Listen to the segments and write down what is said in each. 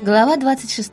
Глава 26.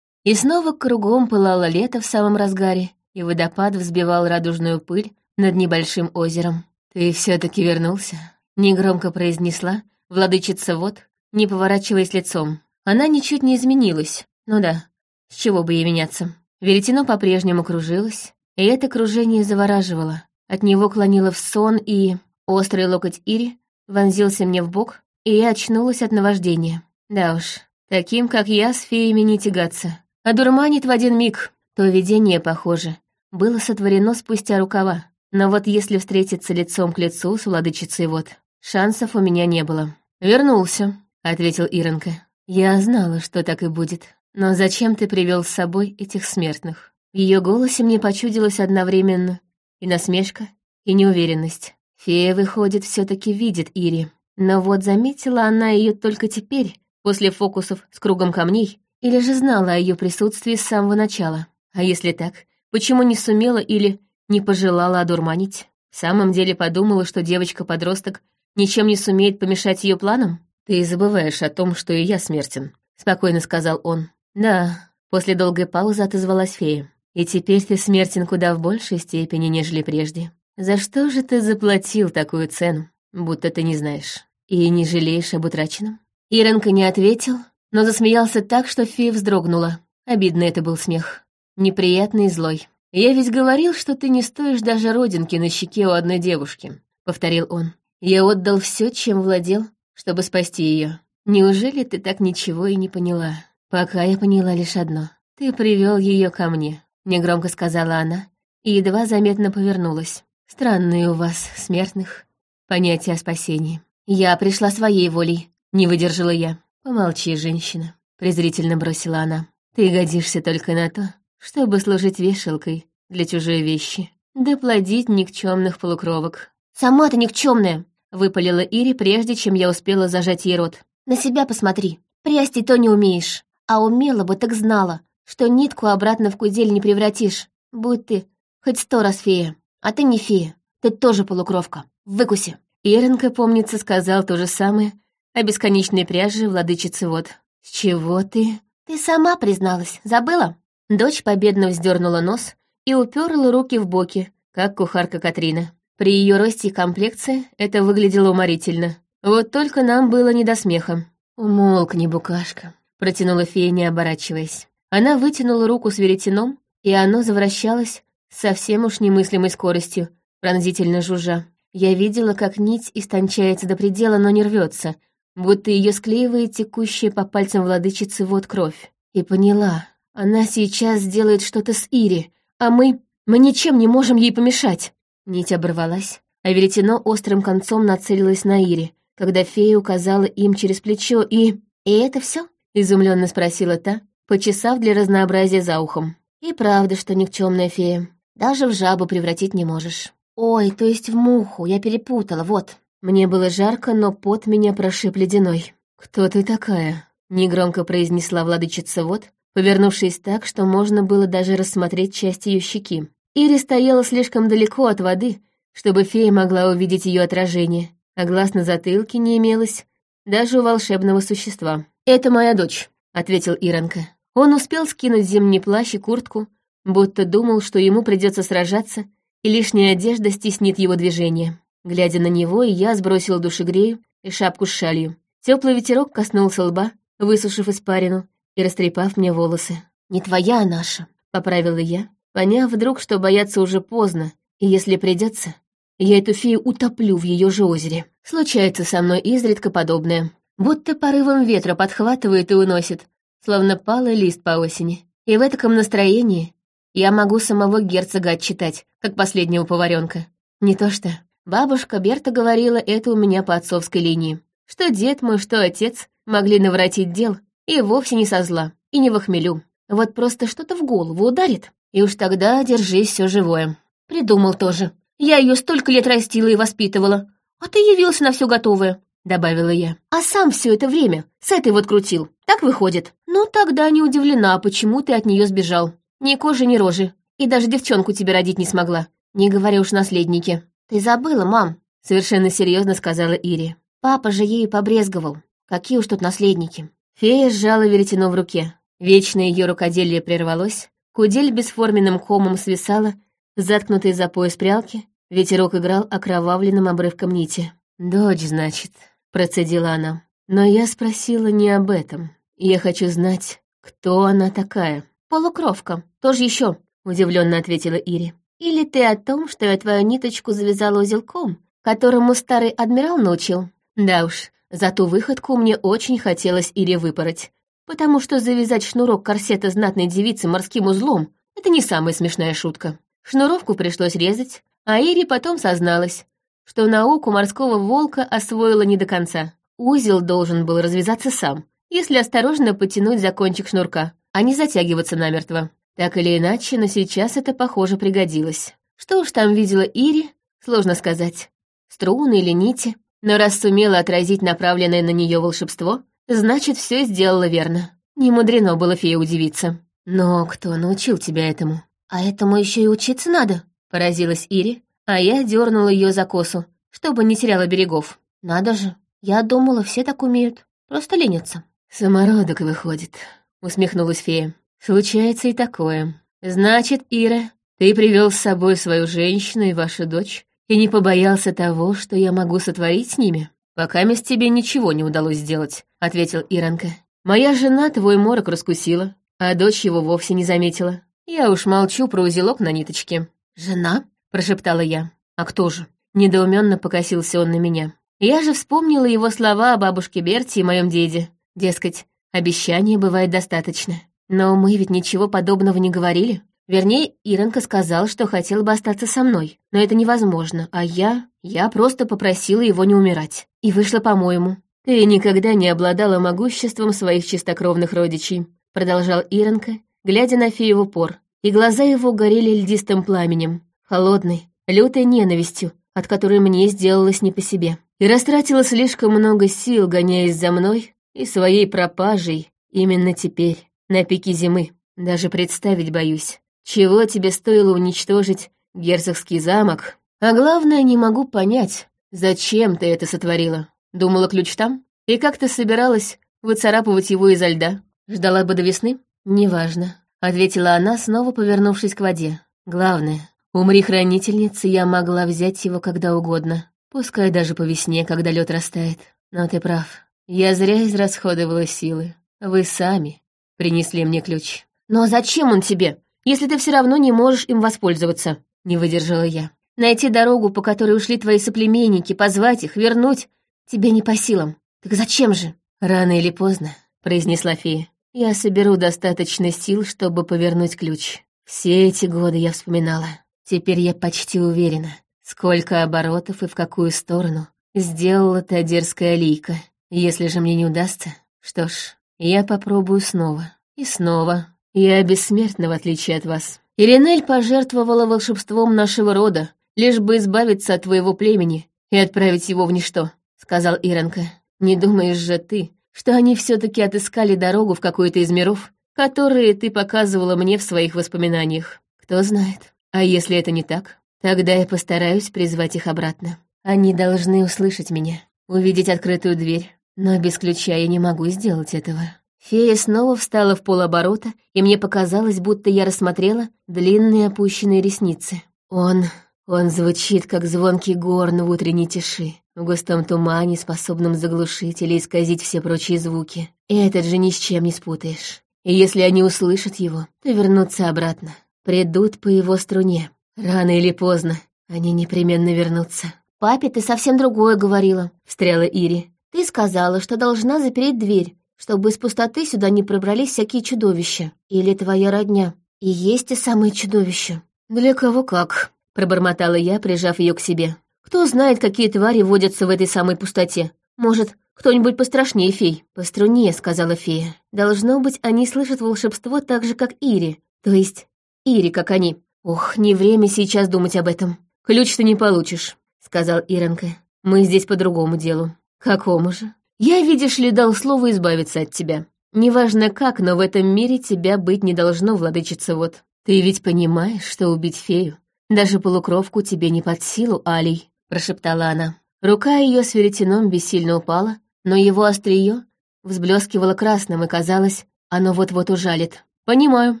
И снова кругом пылало лето в самом разгаре, и водопад взбивал радужную пыль над небольшим озером. «Ты все таки вернулся?» — негромко произнесла владычица вот, не поворачиваясь лицом. Она ничуть не изменилась. Ну да, с чего бы ей меняться. Веретено по-прежнему кружилось, и это кружение завораживало. От него клонило в сон, и острый локоть Ири вонзился мне в бок, и я очнулась от наваждения. Да уж, таким, как я, с феями не тягаться. А дурманит в один миг. То видение, похоже, было сотворено спустя рукава. Но вот если встретиться лицом к лицу с владычицей вот, шансов у меня не было. «Вернулся», — ответил Иронка. «Я знала, что так и будет. Но зачем ты привел с собой этих смертных?» В ее голосе мне почудилось одновременно и насмешка, и неуверенность. Фея, выходит, все таки видит Ири. Но вот заметила она ее только теперь, после фокусов с кругом камней, или же знала о ее присутствии с самого начала. А если так, почему не сумела или не пожелала одурманить? В самом деле подумала, что девочка-подросток ничем не сумеет помешать ее планам? Ты забываешь о том, что и я смертен, спокойно сказал он. Да, после долгой паузы отозвалась фея. И теперь ты смертен куда в большей степени, нежели прежде. За что же ты заплатил такую цену, будто ты не знаешь? И не жалеешь об утраченном? Иренка не ответил, но засмеялся так, что фея вздрогнула. Обидный это был смех. Неприятный и злой. «Я ведь говорил, что ты не стоишь даже родинки на щеке у одной девушки», — повторил он. «Я отдал все, чем владел, чтобы спасти ее. Неужели ты так ничего и не поняла? Пока я поняла лишь одно. Ты привел ее ко мне», — негромко сказала она, и едва заметно повернулась. «Странные у вас, смертных, понятия о спасении. «Я пришла своей волей», — не выдержала я. «Помолчи, женщина», — презрительно бросила она. «Ты годишься только на то, чтобы служить вешалкой для чужой вещи, да плодить никчемных полукровок». «Сама ты никчемная!» — выпалила Ири, прежде чем я успела зажать ей рот. «На себя посмотри. Прясти то не умеешь. А умела бы, так знала, что нитку обратно в кудель не превратишь. Будь ты хоть сто раз фея. А ты не фея. Ты тоже полукровка. Выкуси!» Иренка, помнится, сказал то же самое о бесконечной пряже владычицы вот. «С чего ты?» «Ты сама призналась, забыла?» Дочь победно вздернула нос и уперла руки в боки, как кухарка Катрина. При ее росте и комплекции это выглядело уморительно. Вот только нам было не до смеха. «Умолкни, букашка», — протянула фея, не оборачиваясь. Она вытянула руку с веретеном, и оно завращалось совсем уж немыслимой скоростью, пронзительно жужжа. Я видела, как нить истончается до предела, но не рвется, будто ее склеивает текущая по пальцам владычицы вот кровь. И поняла, она сейчас сделает что-то с Ири, а мы... мы ничем не можем ей помешать. Нить оборвалась, а веретено острым концом нацелилось на Ири, когда фея указала им через плечо и... «И это все? изумленно спросила та, почесав для разнообразия за ухом. «И правда, что никчемная фея. Даже в жабу превратить не можешь». «Ой, то есть в муху, я перепутала, вот». Мне было жарко, но пот меня прошиб ледяной. «Кто ты такая?» — негромко произнесла владычица вот, повернувшись так, что можно было даже рассмотреть часть ее щеки. Ири стояла слишком далеко от воды, чтобы фея могла увидеть ее отражение, а глаз на затылке не имелось даже у волшебного существа. «Это моя дочь», — ответил Иронка. Он успел скинуть зимний плащ и куртку, будто думал, что ему придется сражаться, и лишняя одежда стеснит его движение. Глядя на него, я сбросила душегрею и шапку с шалью. Теплый ветерок коснулся лба, высушив испарину и растрепав мне волосы. «Не твоя, а наша», — поправила я, поняв вдруг, что бояться уже поздно, и если придется, я эту фею утоплю в ее же озере. Случается со мной изредка подобное. Будто порывом ветра подхватывает и уносит, словно палый лист по осени. И в таком настроении я могу самого герцога отчитать, как последнего поваренка. Не то что. Бабушка Берта говорила это у меня по отцовской линии. Что дед мой, что отец могли наворотить дел, и вовсе не со зла, и не в охмелю. Вот просто что-то в голову ударит, и уж тогда держись все живое. Придумал тоже. Я ее столько лет растила и воспитывала, а ты явился на все готовое, добавила я. А сам все это время с этой вот крутил. Так выходит. Ну тогда не удивлена, почему ты от нее сбежал. Ни кожи, ни рожи. И даже девчонку тебе родить не смогла. Не говоря уж наследнике. Ты забыла, мам, совершенно серьезно сказала Ири. Папа же ею побрезговал. Какие уж тут наследники. Фея сжала веретено в руке. Вечное ее рукоделие прервалось. Кудель бесформенным комом свисала, заткнутый за пояс прялки. Ветерок играл окровавленным обрывком нити. «Дочь, значит», — процедила она. «Но я спросила не об этом. Я хочу знать, кто она такая». «Полукровка. Тоже еще», — удивленно ответила Ири. «Или ты о том, что я твою ниточку завязала узелком, которому старый адмирал научил?» «Да уж, за ту выходку мне очень хотелось Ире выпороть, потому что завязать шнурок корсета знатной девицы морским узлом — это не самая смешная шутка. Шнуровку пришлось резать, а Ире потом созналась, что науку морского волка освоила не до конца. Узел должен был развязаться сам, если осторожно потянуть за кончик шнурка, а не затягиваться намертво. Так или иначе, но сейчас это, похоже, пригодилось. Что уж там видела Ири, сложно сказать. Струны или нити, но раз сумела отразить направленное на нее волшебство, значит, все сделала верно. Не мудрено было фее удивиться. Но кто научил тебя этому? А этому еще и учиться надо, поразилась Ири, а я дернула ее за косу, чтобы не теряла берегов. Надо же, я думала, все так умеют, просто ленятся. Самородок выходит, усмехнулась фея. Случается и такое. Значит, Ира, ты привел с собой свою женщину и вашу дочь и не побоялся того, что я могу сотворить с ними? Пока без тебе ничего не удалось сделать, ответил Иранка. Моя жена твой морок раскусила, а дочь его вовсе не заметила. Я уж молчу про узелок на ниточке. Жена? прошептала я. А кто же? Недоуменно покосился он на меня. Я же вспомнила его слова о бабушке Берти и моем деде. Дескать, обещания бывает достаточно. Но мы ведь ничего подобного не говорили. Вернее, Иренка сказал, что хотел бы остаться со мной. Но это невозможно, а я... Я просто попросила его не умирать. И вышла по-моему. Ты никогда не обладала могуществом своих чистокровных родичей, продолжал Иренка, глядя на фею в упор. И глаза его горели льдистым пламенем, холодной, лютой ненавистью, от которой мне сделалось не по себе. И растратила слишком много сил, гоняясь за мной и своей пропажей именно теперь на пике зимы. Даже представить боюсь, чего тебе стоило уничтожить герцогский замок. А главное, не могу понять, зачем ты это сотворила. Думала, ключ там? И как ты собиралась выцарапывать его изо льда? Ждала бы до весны? Неважно, — ответила она, снова повернувшись к воде. Главное, умри хранительница, я могла взять его когда угодно. Пускай даже по весне, когда лед растает. Но ты прав. Я зря израсходовала силы. Вы сами принесли мне ключ. «Но зачем он тебе, если ты все равно не можешь им воспользоваться?» — не выдержала я. «Найти дорогу, по которой ушли твои соплеменники, позвать их, вернуть, тебе не по силам. Так зачем же?» «Рано или поздно», — произнесла фея. «Я соберу достаточно сил, чтобы повернуть ключ. Все эти годы я вспоминала. Теперь я почти уверена, сколько оборотов и в какую сторону сделала та дерзкая лийка. Если же мне не удастся, что ж, я попробую снова. И снова. Я бессмертна, в отличие от вас. Иринель пожертвовала волшебством нашего рода, лишь бы избавиться от твоего племени и отправить его в ничто, — сказал Иронка. Не думаешь же ты, что они все таки отыскали дорогу в какой-то из миров, которые ты показывала мне в своих воспоминаниях? Кто знает. А если это не так, тогда я постараюсь призвать их обратно. Они должны услышать меня, увидеть открытую дверь, но без ключа я не могу сделать этого. Фея снова встала в полоборота, и мне показалось, будто я рассмотрела длинные опущенные ресницы. Он... он звучит, как звонкий горн в утренней тиши, в густом тумане, способном заглушить или исказить все прочие звуки. И этот же ни с чем не спутаешь. И если они услышат его, то вернутся обратно. Придут по его струне. Рано или поздно они непременно вернутся. «Папе ты совсем другое говорила», — встряла Ири. Ты сказала, что должна запереть дверь, чтобы из пустоты сюда не пробрались всякие чудовища. Или твоя родня. И есть те самые чудовища. Для кого как, пробормотала я, прижав ее к себе. Кто знает, какие твари водятся в этой самой пустоте. Может, кто-нибудь пострашнее фей? Пострунее, сказала фея. Должно быть, они слышат волшебство так же, как Ири. То есть, Ири, как они. Ох, не время сейчас думать об этом. Ключ ты не получишь, сказал Иронка. Мы здесь по другому делу. «Какому же? Я, видишь ли, дал слово избавиться от тебя. Неважно как, но в этом мире тебя быть не должно, владычица вот. Ты ведь понимаешь, что убить фею, даже полукровку тебе не под силу, Алий», — прошептала она. Рука ее с веретеном бессильно упала, но его острие взблескивало красным, и казалось, оно вот-вот ужалит. «Понимаю,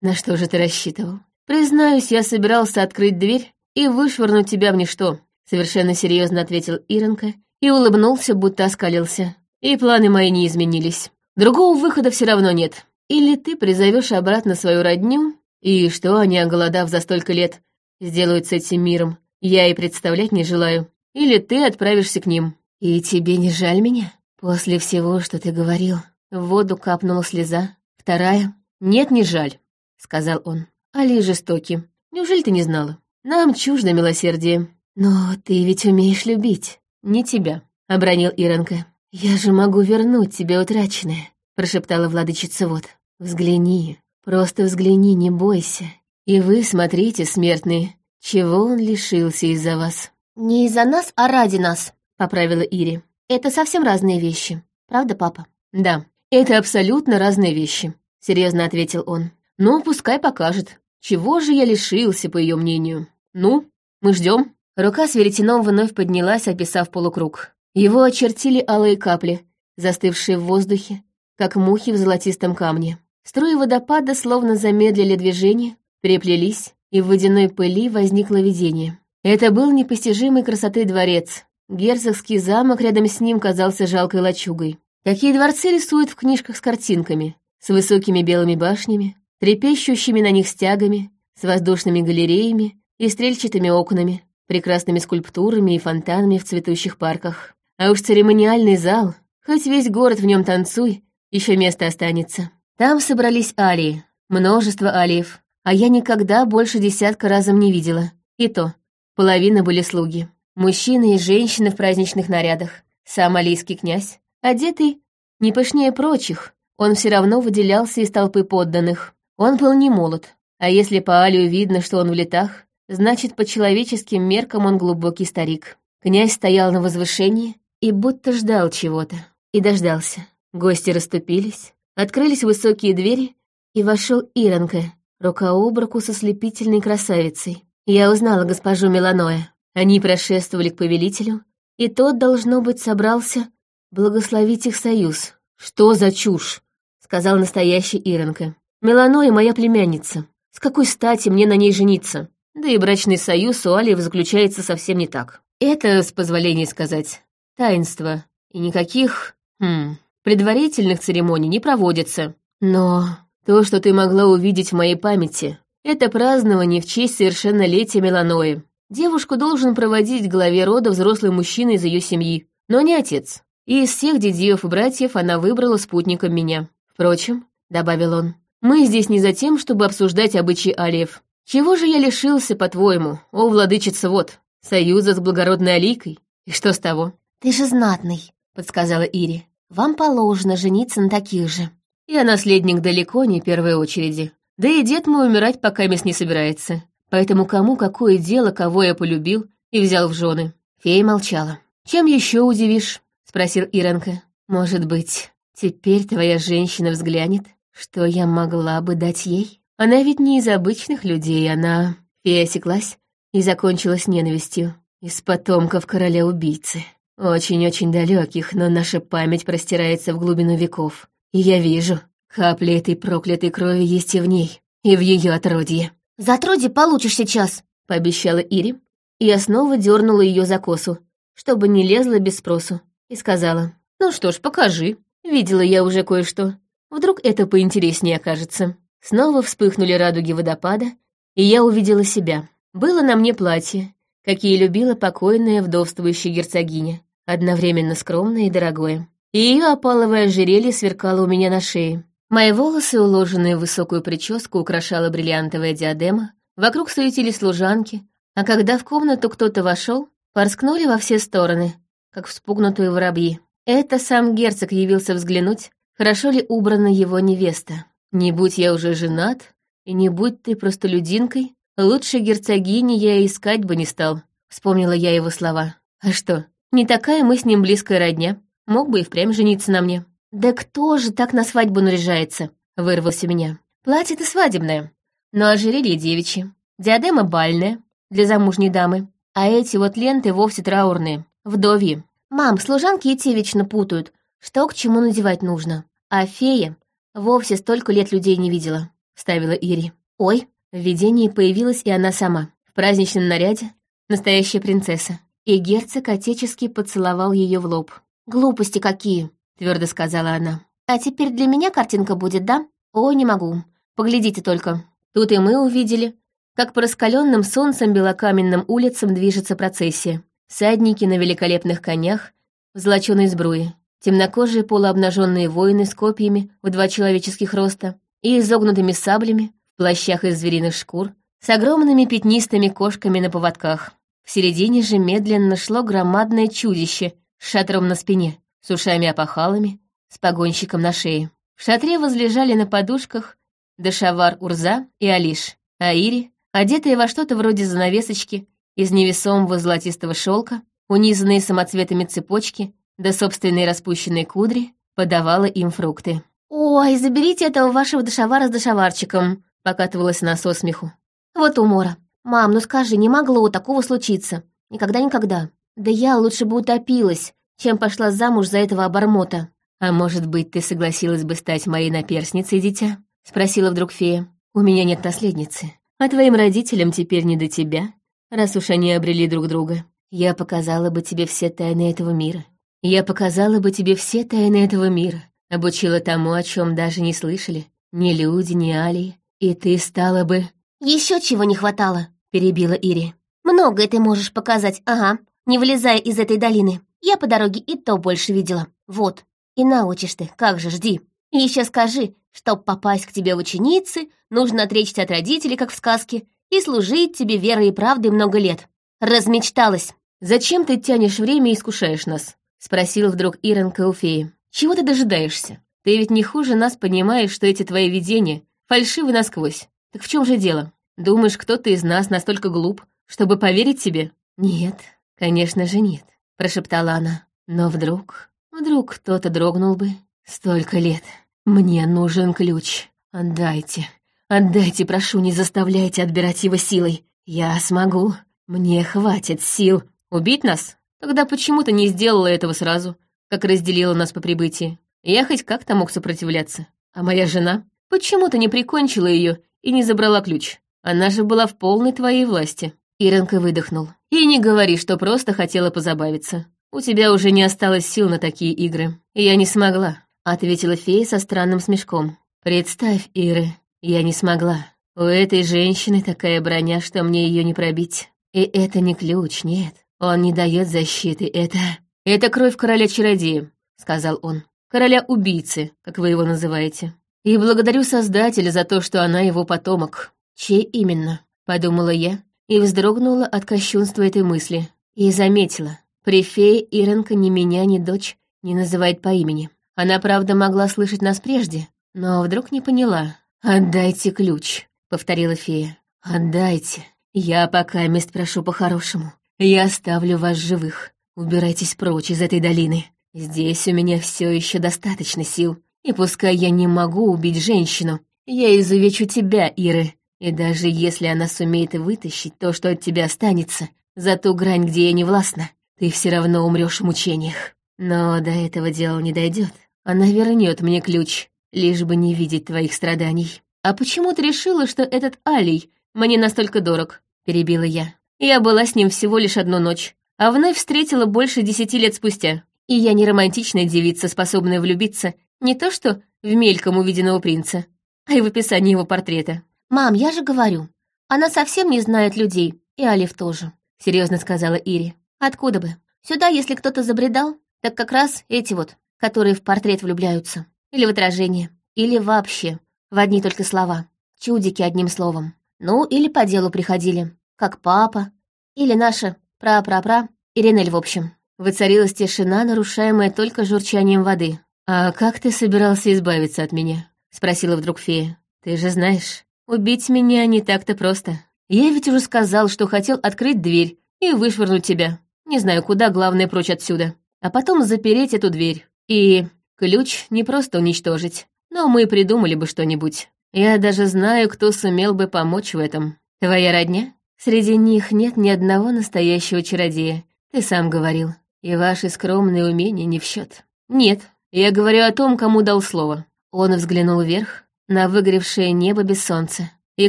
на что же ты рассчитывал? Признаюсь, я собирался открыть дверь и вышвырнуть тебя в ничто», совершенно серьезно ответил Иренка и улыбнулся, будто оскалился. «И планы мои не изменились. Другого выхода все равно нет. Или ты призовешь обратно свою родню, и что они, оголодав за столько лет, сделают с этим миром, я и представлять не желаю. Или ты отправишься к ним. И тебе не жаль меня? После всего, что ты говорил. В воду капнула слеза. Вторая. Нет, не жаль, сказал он. Али жестоки. Неужели ты не знала? Нам чуждо милосердие. Но ты ведь умеешь любить. Не тебя, обронил Иронка. Я же могу вернуть тебе утраченное, прошептала владычица вот. Взгляни, просто взгляни, не бойся. И вы смотрите, смертные, чего он лишился из-за вас. «Не из-за нас, а ради нас», — поправила Ири. «Это совсем разные вещи. Правда, папа?» «Да, это абсолютно разные вещи», — серьезно ответил он. «Ну, пускай покажет. Чего же я лишился, по ее мнению? Ну, мы ждем. Рука с веретеном вновь поднялась, описав полукруг. Его очертили алые капли, застывшие в воздухе, как мухи в золотистом камне. Струи водопада словно замедлили движение, переплелись, и в водяной пыли возникло видение. Это был непостижимой красоты дворец. Герцогский замок рядом с ним казался жалкой лачугой. Такие дворцы рисуют в книжках с картинками, с высокими белыми башнями, трепещущими на них стягами, с воздушными галереями и стрельчатыми окнами, прекрасными скульптурами и фонтанами в цветущих парках. А уж церемониальный зал, хоть весь город в нем танцуй, еще место останется. Там собрались алии, множество алиев, а я никогда больше десятка разом не видела. И то, Половина были слуги. Мужчины и женщины в праздничных нарядах. Сам алийский князь, одетый не пышнее прочих, он все равно выделялся из толпы подданных. Он был не молод, а если по Алию видно, что он в летах, значит, по человеческим меркам он глубокий старик. Князь стоял на возвышении и будто ждал чего-то. И дождался. Гости расступились, открылись высокие двери, и вошел Иронка, рука об руку со слепительной красавицей. Я узнала госпожу Меланоя. Они прошествовали к повелителю, и тот, должно быть, собрался благословить их союз. «Что за чушь?» — сказал настоящий Иронка. «Меланоя моя племянница. С какой стати мне на ней жениться? Да и брачный союз у Алиев заключается совсем не так. Это, с позволения сказать, таинство. И никаких, хм, предварительных церемоний не проводится. Но то, что ты могла увидеть в моей памяти, это празднование в честь совершеннолетия Меланои. Девушку должен проводить главе рода взрослый мужчина из ее семьи, но не отец. И из всех дедьев и братьев она выбрала спутником меня. Впрочем, — добавил он, — мы здесь не за тем, чтобы обсуждать обычаи алиев. Чего же я лишился, по-твоему, о, владычица вот, союза с благородной Аликой? И что с того? Ты же знатный, — подсказала Ири. Вам положено жениться на таких же. Я наследник далеко не первой очереди. Да и дед мой умирать пока мест не собирается. Поэтому кому какое дело, кого я полюбил и взял в жены. Фея молчала. «Чем еще удивишь?» — спросил Иренка. «Может быть, теперь твоя женщина взглянет, что я могла бы дать ей? Она ведь не из обычных людей, она...» Фея осеклась и закончилась ненавистью. Из потомков короля-убийцы. Очень-очень далеких, но наша память простирается в глубину веков. И я вижу, Капли этой проклятой крови есть и в ней, и в ее отродье. «За отродье получишь сейчас», — пообещала Ири. И я снова дернула ее за косу, чтобы не лезла без спросу, и сказала, «Ну что ж, покажи. Видела я уже кое-что. Вдруг это поинтереснее окажется». Снова вспыхнули радуги водопада, и я увидела себя. Было на мне платье, какие любила покойная вдовствующая герцогиня, одновременно скромное и дорогое. И ее опаловое ожерелье сверкало у меня на шее. Мои волосы, уложенные в высокую прическу, украшала бриллиантовая диадема, вокруг суетились служанки, а когда в комнату кто-то вошел, порскнули во все стороны, как вспугнутые воробьи. Это сам герцог явился взглянуть, хорошо ли убрана его невеста. Не будь я уже женат, и не будь ты просто людинкой, лучше герцогини я искать бы не стал, вспомнила я его слова. А что, не такая мы с ним близкая родня, мог бы и впрямь жениться на мне. «Да кто же так на свадьбу наряжается?» — вырвался меня. «Платье-то свадебное, но ожерелье девичье, диадема бальная, для замужней дамы, а эти вот ленты вовсе траурные, вдовьи. Мам, служанки и те вечно путают, что к чему надевать нужно. А фея вовсе столько лет людей не видела», — вставила Ири. «Ой, в видении появилась и она сама, в праздничном наряде, настоящая принцесса. И герцог отечески поцеловал ее в лоб. «Глупости какие!» — твердо сказала она. «А теперь для меня картинка будет, да? О, не могу. Поглядите только». Тут и мы увидели, как по раскаленным солнцем белокаменным улицам движется процессия. Всадники на великолепных конях, в золоченой сбруе, темнокожие полуобнаженные воины с копьями в два человеческих роста и изогнутыми саблями, в плащах из звериных шкур, с огромными пятнистыми кошками на поводках. В середине же медленно шло громадное чудище с шатром на спине, с ушами-опахалами, с погонщиком на шее. В шатре возлежали на подушках Дашавар Урза и Алиш, а Ири, одетая во что-то вроде занавесочки из невесомого золотистого шелка, унизанные самоцветами цепочки, да собственные распущенные кудри, подавала им фрукты. «Ой, заберите этого вашего Дашавара с Дашаварчиком», — покатывалась она со смеху. «Вот умора. Мам, ну скажи, не могло такого случиться. Никогда-никогда. Да я лучше бы утопилась, чем пошла замуж за этого обормота». «А может быть, ты согласилась бы стать моей наперсницей, дитя?» — спросила вдруг фея. «У меня нет наследницы, а твоим родителям теперь не до тебя, раз уж они обрели друг друга. Я показала бы тебе все тайны этого мира. Я показала бы тебе все тайны этого мира, обучила тому, о чем даже не слышали, ни люди, ни алии, и ты стала бы...» Еще чего не хватало», — перебила Ири. «Многое ты можешь показать, ага, не вылезая из этой долины. Я по дороге и то больше видела. Вот. И научишь ты, как же, жди. И еще скажи, чтоб попасть к тебе в ученицы, нужно отречься от родителей, как в сказке, и служить тебе верой и правдой много лет. Размечталась. «Зачем ты тянешь время и искушаешь нас?» — спросил вдруг Ирон Кауфеи. «Чего ты дожидаешься? Ты ведь не хуже нас понимаешь, что эти твои видения фальшивы насквозь. Так в чем же дело? Думаешь, кто-то из нас настолько глуп, чтобы поверить тебе?» «Нет, конечно же нет», — прошептала она. «Но вдруг, вдруг кто-то дрогнул бы. Столько лет. Мне нужен ключ. Отдайте, отдайте, прошу, не заставляйте отбирать его силой. Я смогу. Мне хватит сил. Убить нас? Тогда почему ты не сделала этого сразу, как разделила нас по прибытии? Я хоть как-то мог сопротивляться. А моя жена? Почему ты не прикончила ее и не забрала ключ? Она же была в полной твоей власти. Иренка выдохнул. И не говори, что просто хотела позабавиться. У тебя уже не осталось сил на такие игры. Я не смогла. — ответила фея со странным смешком. «Представь, Иры, я не смогла. У этой женщины такая броня, что мне ее не пробить. И это не ключ, нет. Он не дает защиты, это... Это кровь короля-чародея», — сказал он. «Короля-убийцы, как вы его называете. И благодарю Создателя за то, что она его потомок». «Чей именно?» — подумала я и вздрогнула от кощунства этой мысли. И заметила, при фее Иренка ни меня, ни дочь не называет по имени. Она, правда, могла слышать нас прежде, но вдруг не поняла. «Отдайте ключ», — повторила фея. «Отдайте. Я пока мест прошу по-хорошему. Я оставлю вас живых. Убирайтесь прочь из этой долины. Здесь у меня все еще достаточно сил. И пускай я не могу убить женщину, я изувечу тебя, Иры. И даже если она сумеет вытащить то, что от тебя останется, за ту грань, где я не властна, ты все равно умрешь в мучениях. Но до этого дела не дойдет. Она вернет мне ключ, лишь бы не видеть твоих страданий. А почему ты решила, что этот Алий мне настолько дорог? Перебила я. Я была с ним всего лишь одну ночь, а вновь встретила больше десяти лет спустя. И я не романтичная девица, способная влюбиться не то что в мельком увиденного принца, а и в описании его портрета. «Мам, я же говорю, она совсем не знает людей, и Алиф тоже», — серьезно сказала Ири. «Откуда бы? Сюда, если кто-то забредал, так как раз эти вот, которые в портрет влюбляются. Или в отражение. Или вообще. В одни только слова. Чудики одним словом. Ну, или по делу приходили. Как папа. Или наша пра-пра-пра. Иринель, в общем. Воцарилась тишина, нарушаемая только журчанием воды. «А как ты собирался избавиться от меня?» — спросила вдруг фея. «Ты же знаешь, убить меня не так-то просто. Я ведь уже сказал, что хотел открыть дверь и вышвырнуть тебя. Не знаю, куда, главное, прочь отсюда. А потом запереть эту дверь. И ключ не просто уничтожить, но мы придумали бы что-нибудь. Я даже знаю, кто сумел бы помочь в этом. Твоя родня? Среди них нет ни одного настоящего чародея. Ты сам говорил. И ваши скромные умения не в счет. Нет, Я говорю о том, кому дал слово». Он взглянул вверх, на выгоревшее небо без солнца. «И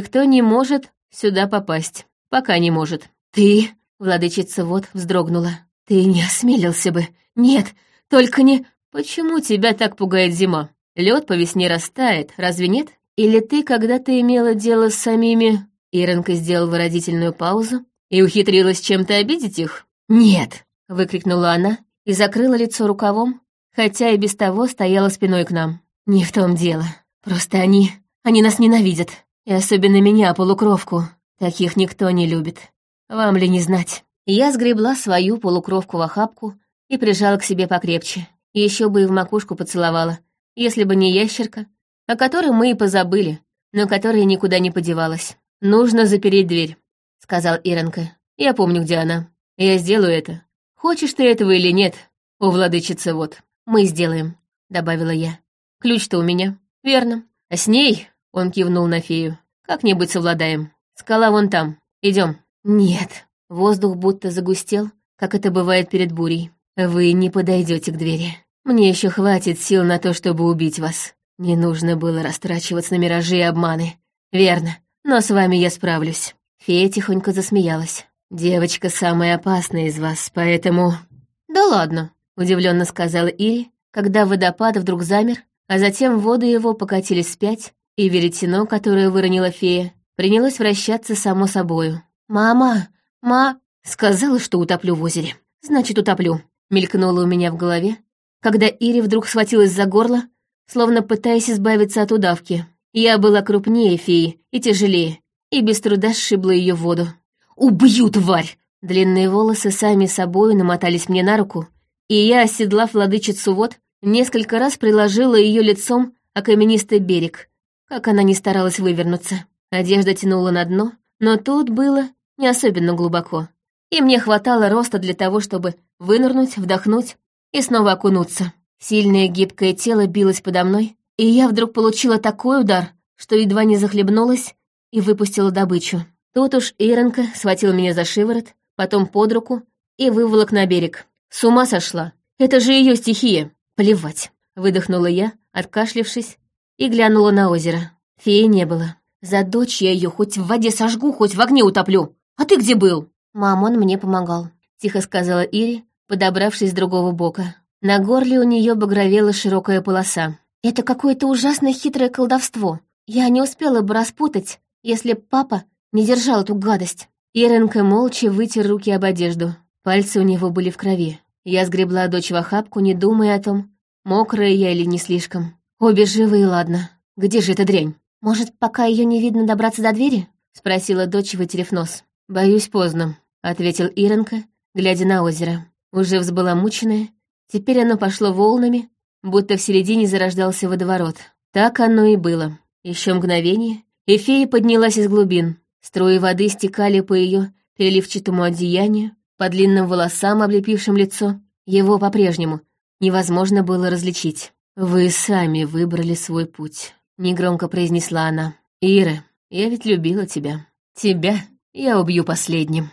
кто не может сюда попасть? Пока не может». «Ты...» — владычица вот вздрогнула. «Ты не осмелился бы. Нет, только не...» «Почему тебя так пугает зима? Лед по весне растает, разве нет? Или ты когда-то имела дело с самими...» Иронка сделал выразительную паузу и ухитрилась чем-то обидеть их. «Нет!» — выкрикнула она и закрыла лицо рукавом, хотя и без того стояла спиной к нам. «Не в том дело. Просто они... они нас ненавидят. И особенно меня, полукровку. Таких никто не любит. Вам ли не знать?» Я сгребла свою полукровку в охапку и прижала к себе покрепче. Еще бы и в макушку поцеловала, если бы не ящерка, о которой мы и позабыли, но которая никуда не подевалась. «Нужно запереть дверь», — сказал Иронка. «Я помню, где она. Я сделаю это. Хочешь ты этого или нет, о, владычица, вот. Мы сделаем», — добавила я. «Ключ-то у меня». «Верно. А с ней...» — он кивнул на фею. «Как-нибудь совладаем. Скала вон там. Идем. «Нет». Воздух будто загустел, как это бывает перед бурей. «Вы не подойдете к двери». Мне еще хватит сил на то, чтобы убить вас. Не нужно было растрачиваться на миражи и обманы. Верно, но с вами я справлюсь». Фея тихонько засмеялась. «Девочка самая опасная из вас, поэтому...» «Да ладно», — удивленно сказала Ири, когда водопад вдруг замер, а затем воды его покатились вспять, и веретено, которое выронила фея, принялось вращаться само собою. «Мама! Ма...» Сказала, что утоплю в озере. «Значит, утоплю», — мелькнуло у меня в голове, когда Ири вдруг схватилась за горло, словно пытаясь избавиться от удавки. Я была крупнее феи и тяжелее, и без труда сшибла ее в воду. «Убью, тварь!» Длинные волосы сами собой намотались мне на руку, и я, оседлав владычицу вод, несколько раз приложила ее лицом о каменистый берег, как она не старалась вывернуться. Одежда тянула на дно, но тут было не особенно глубоко, и мне хватало роста для того, чтобы вынырнуть, вдохнуть и снова окунуться. Сильное гибкое тело билось подо мной, и я вдруг получила такой удар, что едва не захлебнулась и выпустила добычу. Тут уж Иронка схватила меня за шиворот, потом под руку и выволок на берег. С ума сошла. Это же ее стихия. Плевать. Выдохнула я, откашлившись, и глянула на озеро. Феи не было. За дочь я ее хоть в воде сожгу, хоть в огне утоплю. А ты где был? Мам, он мне помогал. Тихо сказала Ири, подобравшись с другого бока. На горле у нее багровела широкая полоса. «Это какое-то ужасное хитрое колдовство. Я не успела бы распутать, если б папа не держал эту гадость». Иренка молча вытер руки об одежду. Пальцы у него были в крови. Я сгребла дочь в охапку, не думая о том, мокрая я или не слишком. Обе живы и ладно. Где же эта дрянь? «Может, пока ее не видно добраться до двери?» — спросила дочь, вытерев нос. «Боюсь, поздно», — ответил Иренка, глядя на озеро уже взбаламученное, теперь оно пошло волнами, будто в середине зарождался водоворот. Так оно и было. Еще мгновение, и фея поднялась из глубин. Струи воды стекали по ее переливчатому одеянию, по длинным волосам, облепившим лицо. Его по-прежнему невозможно было различить. «Вы сами выбрали свой путь», — негромко произнесла она. «Ира, я ведь любила тебя. Тебя я убью последним».